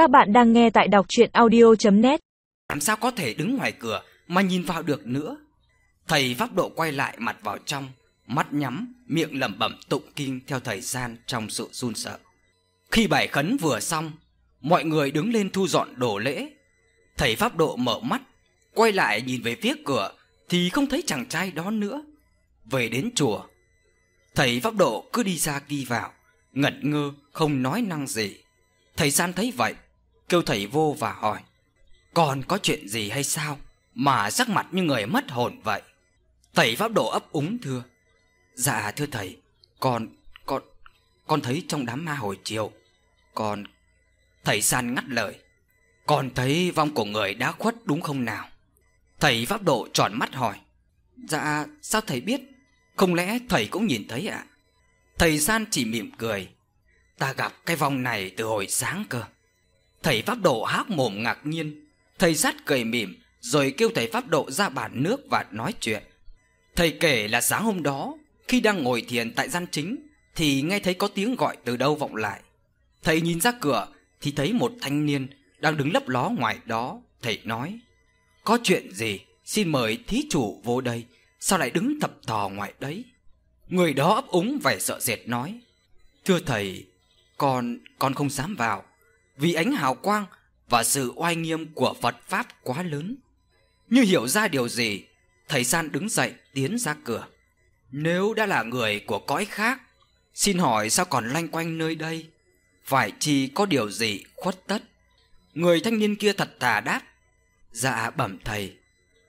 Các bạn đang nghe tại đọc chuyện audio.net Làm sao có thể đứng ngoài cửa mà nhìn vào được nữa? Thầy pháp độ quay lại mặt vào trong Mắt nhắm, miệng lẩm bẩm tụng kinh theo thời gian trong sự run sợ. Khi bài khấn vừa xong Mọi người đứng lên thu dọn đồ lễ. Thầy pháp độ mở mắt Quay lại nhìn về phía cửa Thì không thấy chàng trai đó nữa. Về đến chùa Thầy pháp độ cứ đi ra đi vào Ngẩn ngơ không nói năng gì. Thầy san thấy vậy Kêu thầy vô và hỏi, Còn có chuyện gì hay sao Mà sắc mặt như người mất hồn vậy? Thầy pháp độ ấp úng thưa Dạ thưa thầy, Con Con Con thấy trong đám ma hồi chiều Con Thầy san ngắt lời, Con thấy vong của người đã khuất đúng không nào? Thầy pháp độ tròn mắt hỏi Dạ sao thầy biết? Không lẽ thầy cũng nhìn thấy ạ? Thầy san chỉ mỉm cười, Ta gặp cái vong này từ hồi sáng cơ. Thầy pháp độ hác mồm ngạc nhiên. Thầy sát cười mỉm Rồi kêu thầy pháp độ ra bàn nước và nói chuyện. Thầy kể là sáng hôm đó Khi đang ngồi thiền tại gian chính Thì nghe thấy có tiếng gọi từ đâu vọng lại. Thầy nhìn ra cửa Thì thấy một thanh niên Đang đứng lấp ló ngoài đó. Thầy nói Có chuyện gì? Xin mời thí chủ vô đây Sao lại đứng tập thò ngoài đấy? Người đó ấp úng vẻ sợ sệt nói Thưa thầy Con, con không dám vào. Vì ánh hào quang Và sự oai nghiêm của Phật Pháp quá lớn. Như hiểu ra điều gì Thầy San đứng dậy tiến ra cửa. Nếu đã là người của cõi khác Xin hỏi sao còn lanh quanh nơi đây? Phải chi có điều gì khuất tất? Người thanh niên kia thật thà đáp. Dạ bẩm thầy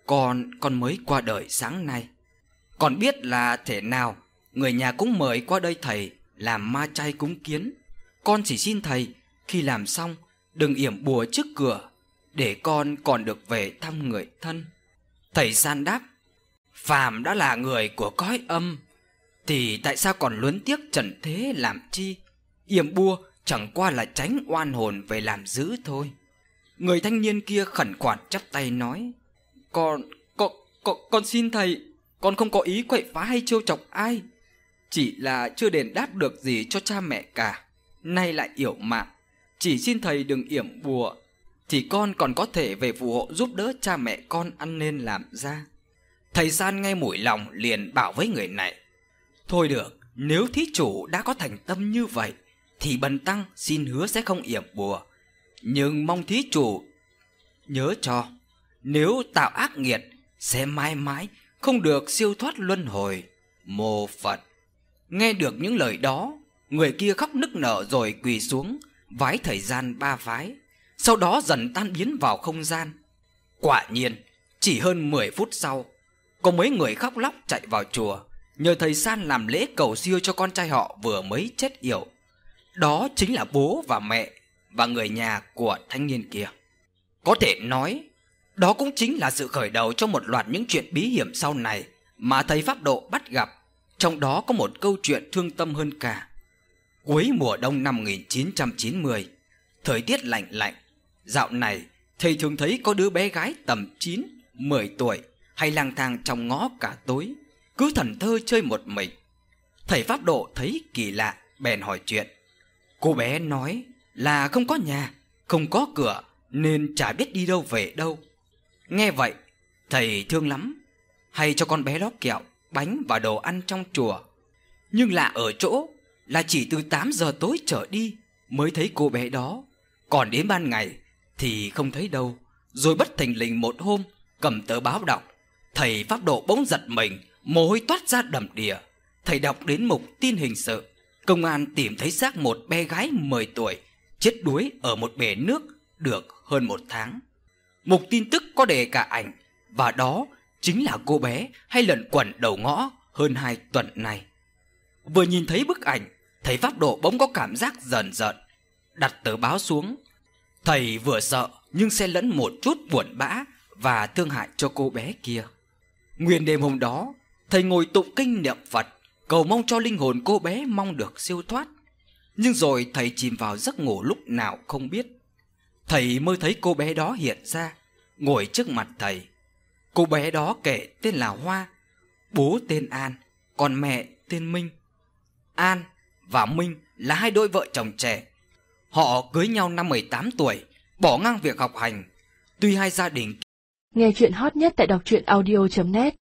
Con, con mới qua đời sáng nay. Còn biết là thể nào Người nhà cũng mời qua đây thầy Làm ma chay cúng kiến. Con chỉ xin thầy khi làm xong Đừng yểm bùa trước cửa Để con còn được về thăm người thân. Thầy san đáp Phàm đã là người của cõi âm Thì tại sao còn luấn tiếc trần thế làm chi? Yểm bùa chẳng qua là tránh oan hồn về làm giữ thôi. Người thanh niên kia khẩn khoản chắp tay nói Con, con, con, con xin thầy Con không có ý quậy phá hay trêu chọc ai Chỉ là chưa đền đáp được gì cho cha mẹ cả Nay lại yểu mạng chỉ xin thầy đừng yểm bùa Thì con còn có thể về phù hộ giúp đỡ cha mẹ con ăn nên làm ra. Thầy San nghe mũi lòng liền bảo với người này Thôi được, nếu thí chủ đã có thành tâm như vậy Thì bần tăng xin hứa sẽ không yểm bùa. Nhưng mong thí chủ nhớ cho Nếu tạo ác nghiệt sẽ mãi mãi không được siêu thoát luân hồi. Mô Phật. Nghe được những lời đó Người kia khóc nức nở rồi quỳ xuống Vái thời gian ba vái, Sau đó dần tan biến vào không gian. Quả nhiên, Chỉ hơn 10 phút sau, Có mấy người khóc lóc chạy vào chùa, Nhờ thầy San làm lễ cầu siêu cho con trai họ vừa mới chết yểu. Đó chính là bố và mẹ Và người nhà của thanh niên kia. Có thể nói, Đó cũng chính là sự khởi đầu cho một loạt những chuyện bí hiểm sau này Mà thầy Pháp Độ bắt gặp. Trong đó có một câu chuyện thương tâm hơn cả. Cuối mùa đông năm 1990 Thời tiết lạnh lạnh. Dạo này thầy thường thấy có đứa bé gái tầm 9, 10 tuổi Hay lang thang trong ngõ cả tối Cứ thần thơ chơi một mình. Thầy Pháp Độ thấy kỳ lạ Bèn hỏi chuyện. Cô bé nói là không có nhà Không có cửa Nên chả biết đi đâu về đâu. Nghe vậy Thầy thương lắm Hay cho con bé đó kẹo Bánh và đồ ăn trong chùa. Nhưng lạ ở chỗ là chỉ từ 8 giờ tối trở đi mới thấy cô bé đó. Còn đến ban ngày thì không thấy đâu. Rồi bất thình lình một hôm cầm tờ báo đọc. Thầy Pháp Độ bỗng giật mình, mồ hôi toát ra đầm đìa. Thầy đọc đến mục tin hình sự. Công an tìm thấy xác một bé gái 10 tuổi chết đuối ở một bể nước được hơn một tháng. Mục tin tức có đề cả ảnh và đó chính là cô bé hay lẩn quẩn đầu ngõ hơn hai tuần này. Vừa nhìn thấy bức ảnh, thầy Pháp Độ bỗng có cảm giác dần dần, đặt tờ báo xuống. Thầy vừa sợ nhưng xen lẫn một chút buồn bã và thương hại cho cô bé kia. Nguyên đêm hôm đó, thầy ngồi tụng kinh niệm Phật, cầu mong cho linh hồn cô bé mong được siêu thoát. Nhưng rồi thầy chìm vào giấc ngủ lúc nào không biết. Thầy mơ thấy cô bé đó hiện ra, ngồi trước mặt thầy. Cô bé đó kể tên là Hoa, bố tên An, còn mẹ tên Minh. An và Minh là hai đôi vợ chồng trẻ. Họ cưới nhau năm 18 tuổi, bỏ ngang việc học hành. Tuy hai gia đình Nghe chuyện hot nhất tại đọc truyện audio.net